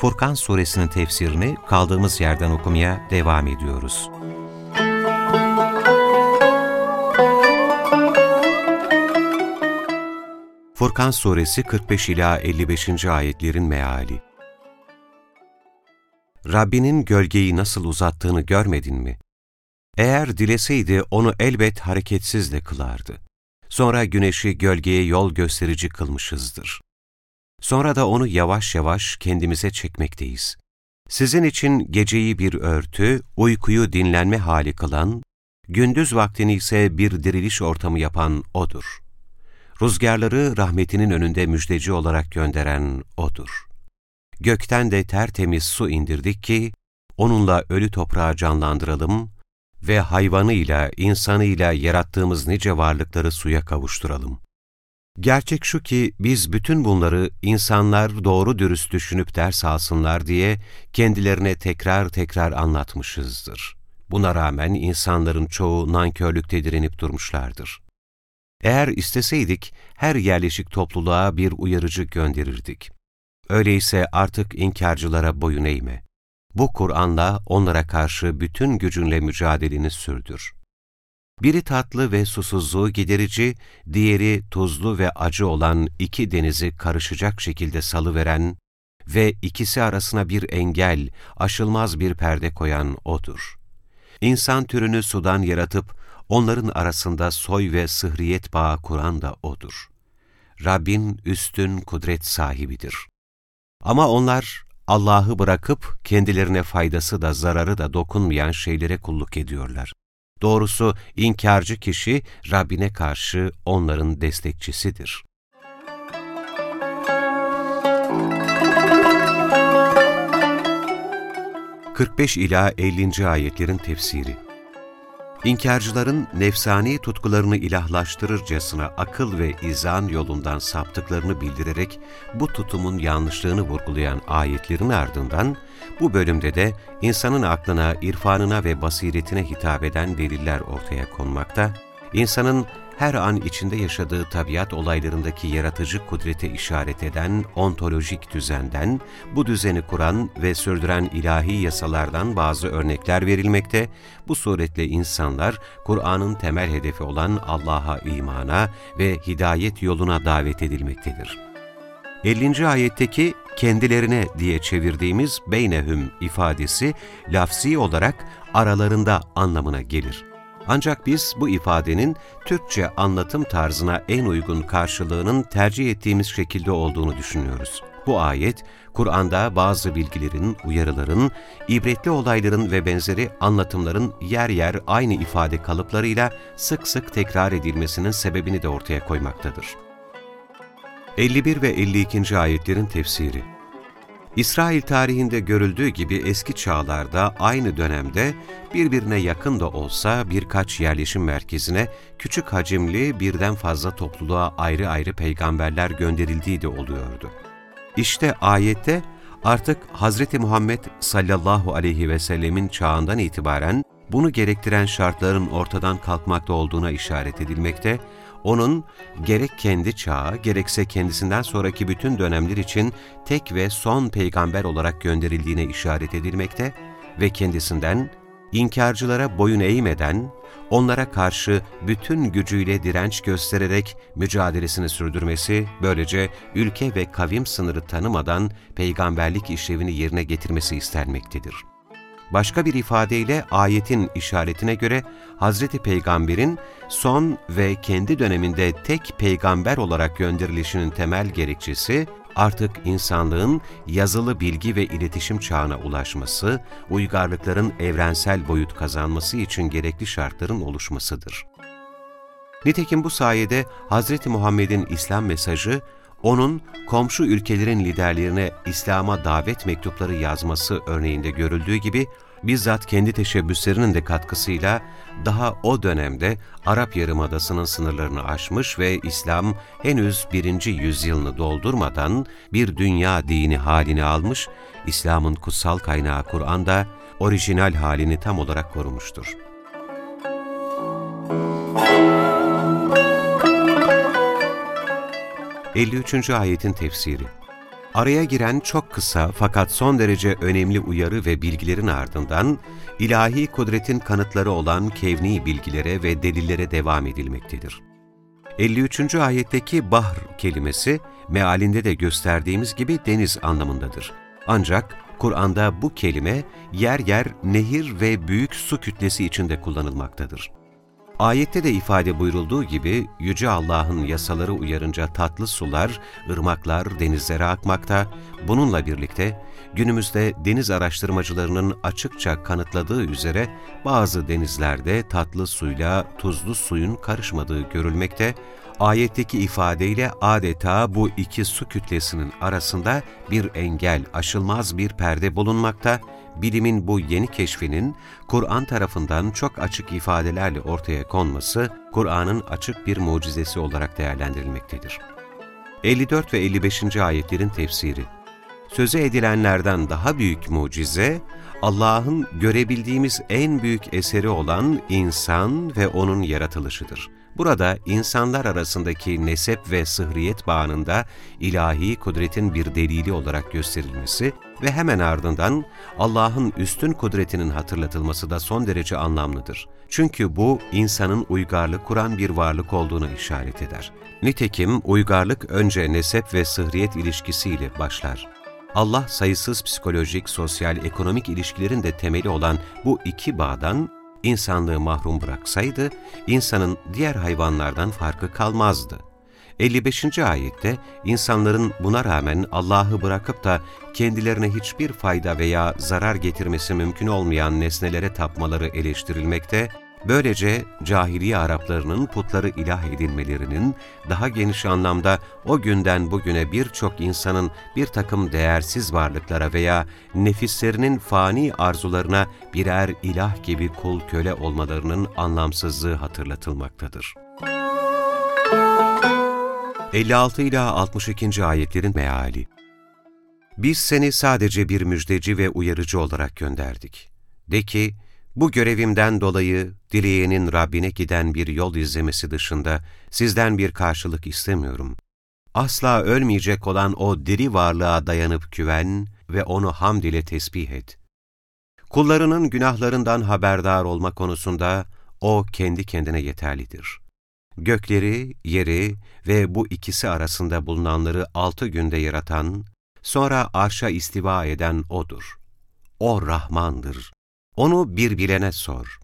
Furkan Suresinin tefsirini kaldığımız yerden okumaya devam ediyoruz. Furkan Suresi 45 ila 55. ayetlerin meali. Rabbinin gölgeyi nasıl uzattığını görmedin mi? Eğer dileseydi onu elbet hareketsiz de kılardı. Sonra güneşi gölgeye yol gösterici kılmışızdır. Sonra da onu yavaş yavaş kendimize çekmekteyiz. Sizin için geceyi bir örtü, uykuyu dinlenme hali kılan, gündüz vaktini ise bir diriliş ortamı yapan O'dur. Rüzgarları rahmetinin önünde müjdeci olarak gönderen O'dur. Gökten de tertemiz su indirdik ki, onunla ölü toprağı canlandıralım ve hayvanıyla, insanıyla yarattığımız nice varlıkları suya kavuşturalım. Gerçek şu ki biz bütün bunları insanlar doğru dürüst düşünüp ders alsınlar diye kendilerine tekrar tekrar anlatmışızdır. Buna rağmen insanların çoğu nankörlükte direnip durmuşlardır. Eğer isteseydik her yerleşik topluluğa bir uyarıcı gönderirdik. Öyleyse artık inkarcılara boyun eğme. Bu Kur'an'la onlara karşı bütün gücünle mücadeleni sürdür. Biri tatlı ve susuzluğu giderici, diğeri tuzlu ve acı olan iki denizi karışacak şekilde salıveren ve ikisi arasına bir engel, aşılmaz bir perde koyan O'dur. İnsan türünü sudan yaratıp onların arasında soy ve sıhriyet bağı kuran da O'dur. Rabbin üstün kudret sahibidir. Ama onlar Allah'ı bırakıp kendilerine faydası da zararı da dokunmayan şeylere kulluk ediyorlar. Doğrusu inkarcı kişi Rabbine karşı onların destekçisidir. ...45 ila 50. ayetlerin tefsiri İnkarcıların nefsani tutkularını ilahlaştırırcasına akıl ve izan yolundan saptıklarını bildirerek bu tutumun yanlışlığını vurgulayan ayetlerin ardından bu bölümde de insanın aklına, irfanına ve basiretine hitap eden deliller ortaya konmakta, insanın her an içinde yaşadığı tabiat olaylarındaki yaratıcı kudrete işaret eden ontolojik düzenden, bu düzeni kuran ve sürdüren ilahi yasalardan bazı örnekler verilmekte, bu suretle insanlar Kur'an'ın temel hedefi olan Allah'a imana ve hidayet yoluna davet edilmektedir. 50. ayetteki kendilerine diye çevirdiğimiz beynehüm ifadesi lafzi olarak aralarında anlamına gelir. Ancak biz bu ifadenin Türkçe anlatım tarzına en uygun karşılığının tercih ettiğimiz şekilde olduğunu düşünüyoruz. Bu ayet, Kur'an'da bazı bilgilerin, uyarıların, ibretli olayların ve benzeri anlatımların yer yer aynı ifade kalıplarıyla sık sık tekrar edilmesinin sebebini de ortaya koymaktadır. 51 ve 52. ayetlerin tefsiri İsrail tarihinde görüldüğü gibi eski çağlarda aynı dönemde birbirine yakın da olsa birkaç yerleşim merkezine küçük hacimli birden fazla topluluğa ayrı ayrı peygamberler gönderildiği de oluyordu. İşte ayette artık Hz. Muhammed sallallahu aleyhi ve sellemin çağından itibaren bunu gerektiren şartların ortadan kalkmakta olduğuna işaret edilmekte onun gerek kendi çağı gerekse kendisinden sonraki bütün dönemler için tek ve son peygamber olarak gönderildiğine işaret edilmekte ve kendisinden inkarcılara boyun eğmeden, onlara karşı bütün gücüyle direnç göstererek mücadelesini sürdürmesi, böylece ülke ve kavim sınırı tanımadan peygamberlik işlevini yerine getirmesi istenmektedir. Başka bir ifadeyle ayetin işaretine göre Hazreti Peygamber'in son ve kendi döneminde tek peygamber olarak gönderilişinin temel gerekçesi, artık insanlığın yazılı bilgi ve iletişim çağına ulaşması, uygarlıkların evrensel boyut kazanması için gerekli şartların oluşmasıdır. Nitekim bu sayede Hz. Muhammed'in İslam mesajı, onun komşu ülkelerin liderlerine İslam'a davet mektupları yazması örneğinde görüldüğü gibi, bizzat kendi teşebbüslerinin de katkısıyla daha o dönemde Arap Yarımadası'nın sınırlarını aşmış ve İslam henüz birinci yüzyılını doldurmadan bir dünya dini halini almış, İslam'ın kutsal kaynağı Kur'an da orijinal halini tam olarak korumuştur. 53. ayetin tefsiri Araya giren çok kısa fakat son derece önemli uyarı ve bilgilerin ardından ilahi kudretin kanıtları olan kevni bilgilere ve delillere devam edilmektedir. 53. ayetteki bahr kelimesi mealinde de gösterdiğimiz gibi deniz anlamındadır. Ancak Kur'an'da bu kelime yer yer nehir ve büyük su kütlesi içinde kullanılmaktadır. Ayette de ifade buyurulduğu gibi Yüce Allah'ın yasaları uyarınca tatlı sular, ırmaklar denizlere akmakta, bununla birlikte günümüzde deniz araştırmacılarının açıkça kanıtladığı üzere bazı denizlerde tatlı suyla tuzlu suyun karışmadığı görülmekte, ayetteki ifadeyle adeta bu iki su kütlesinin arasında bir engel, aşılmaz bir perde bulunmakta bilimin bu yeni keşfinin Kur'an tarafından çok açık ifadelerle ortaya konması, Kur'an'ın açık bir mucizesi olarak değerlendirilmektedir. 54 ve 55. ayetlerin tefsiri Söze edilenlerden daha büyük mucize, Allah'ın görebildiğimiz en büyük eseri olan insan ve onun yaratılışıdır. Burada insanlar arasındaki nesep ve sıhriyet bağında ilahi kudretin bir delili olarak gösterilmesi ve hemen ardından Allah'ın üstün kudretinin hatırlatılması da son derece anlamlıdır. Çünkü bu insanın uygarlık kuran bir varlık olduğunu işaret eder. Nitekim uygarlık önce nesep ve sıhriyet ilişkisiyle başlar. Allah sayısız psikolojik, sosyal, ekonomik ilişkilerin de temeli olan bu iki bağdan insanlığı mahrum bıraksaydı, insanın diğer hayvanlardan farkı kalmazdı. 55. ayette insanların buna rağmen Allah'ı bırakıp da kendilerine hiçbir fayda veya zarar getirmesi mümkün olmayan nesnelere tapmaları eleştirilmekte Böylece cahiliye Araplarının putları ilah edinmelerinin daha geniş anlamda o günden bugüne birçok insanın bir takım değersiz varlıklara veya nefislerinin fani arzularına birer ilah gibi kul köle olmalarının anlamsızlığı hatırlatılmaktadır. 56 ila 62. ayetlerin meali Biz seni sadece bir müjdeci ve uyarıcı olarak gönderdik. De ki, bu görevimden dolayı dileyenin Rabbine giden bir yol izlemesi dışında sizden bir karşılık istemiyorum. Asla ölmeyecek olan o diri varlığa dayanıp güven ve onu hamd ile tesbih et. Kullarının günahlarından haberdar olma konusunda o kendi kendine yeterlidir. Gökleri, yeri ve bu ikisi arasında bulunanları altı günde yaratan, sonra arşa istiva eden O'dur. O Rahmandır. Onu bir bilene sor.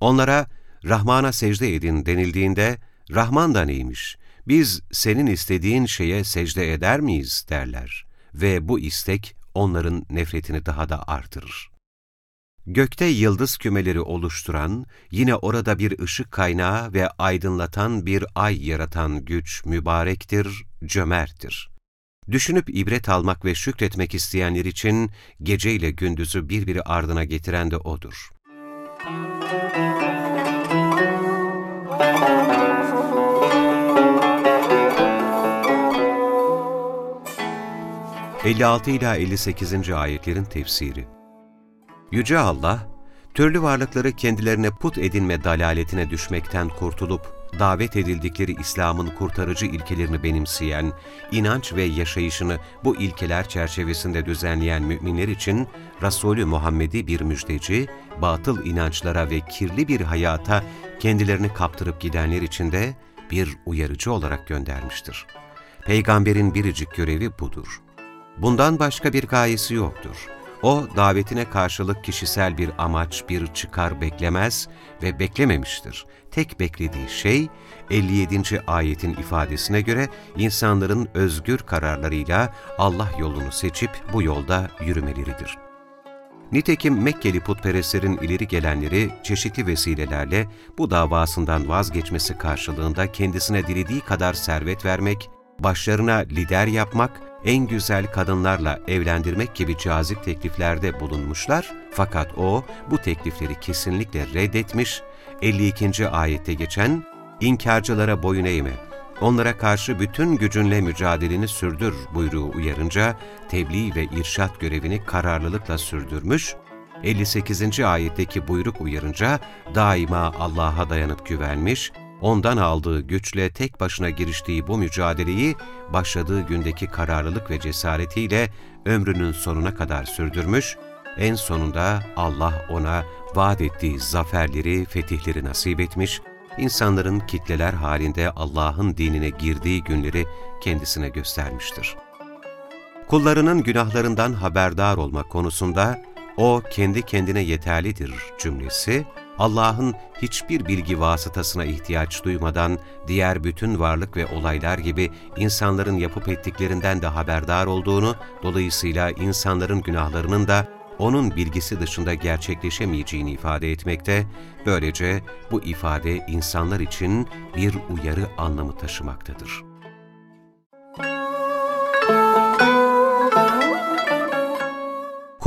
Onlara Rahman'a secde edin denildiğinde Rahman da neymiş, biz senin istediğin şeye secde eder miyiz derler ve bu istek onların nefretini daha da artırır. Gökte yıldız kümeleri oluşturan, yine orada bir ışık kaynağı ve aydınlatan bir ay yaratan güç mübarektir, cömerttir. Düşünüp ibret almak ve şükretmek isteyenler için gece ile gündüzü birbiri ardına getiren de O'dur. ...56 ila 58. ayetlerin tefsiri Yüce Allah, türlü varlıkları kendilerine put edinme dalaletine düşmekten kurtulup davet edildikleri İslam'ın kurtarıcı ilkelerini benimseyen, inanç ve yaşayışını bu ilkeler çerçevesinde düzenleyen müminler için Resulü Muhammed'i bir müjdeci, batıl inançlara ve kirli bir hayata kendilerini kaptırıp gidenler için de bir uyarıcı olarak göndermiştir. Peygamberin biricik görevi budur. Bundan başka bir gayesi yoktur. O, davetine karşılık kişisel bir amaç, bir çıkar beklemez ve beklememiştir. Tek beklediği şey, 57. ayetin ifadesine göre insanların özgür kararlarıyla Allah yolunu seçip bu yolda yürümeleridir. Nitekim Mekkeli putperestlerin ileri gelenleri çeşitli vesilelerle bu davasından vazgeçmesi karşılığında kendisine dilediği kadar servet vermek, başlarına lider yapmak, en güzel kadınlarla evlendirmek gibi cazip tekliflerde bulunmuşlar fakat o bu teklifleri kesinlikle reddetmiş, 52. ayette geçen inkarcılara boyun eğme, onlara karşı bütün gücünle mücadeleni sürdür buyruğu uyarınca tebliğ ve irşat görevini kararlılıkla sürdürmüş, 58. ayetteki buyruk uyarınca daima Allah'a dayanıp güvenmiş, ondan aldığı güçle tek başına giriştiği bu mücadeleyi başladığı gündeki kararlılık ve cesaretiyle ömrünün sonuna kadar sürdürmüş, en sonunda Allah ona vaat ettiği zaferleri, fetihleri nasip etmiş, insanların kitleler halinde Allah'ın dinine girdiği günleri kendisine göstermiştir. Kullarının günahlarından haberdar olma konusunda o kendi kendine yeterlidir cümlesi, Allah'ın hiçbir bilgi vasıtasına ihtiyaç duymadan diğer bütün varlık ve olaylar gibi insanların yapıp ettiklerinden de haberdar olduğunu, dolayısıyla insanların günahlarının da onun bilgisi dışında gerçekleşemeyeceğini ifade etmekte, böylece bu ifade insanlar için bir uyarı anlamı taşımaktadır.